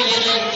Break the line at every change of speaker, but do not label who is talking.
உயரும்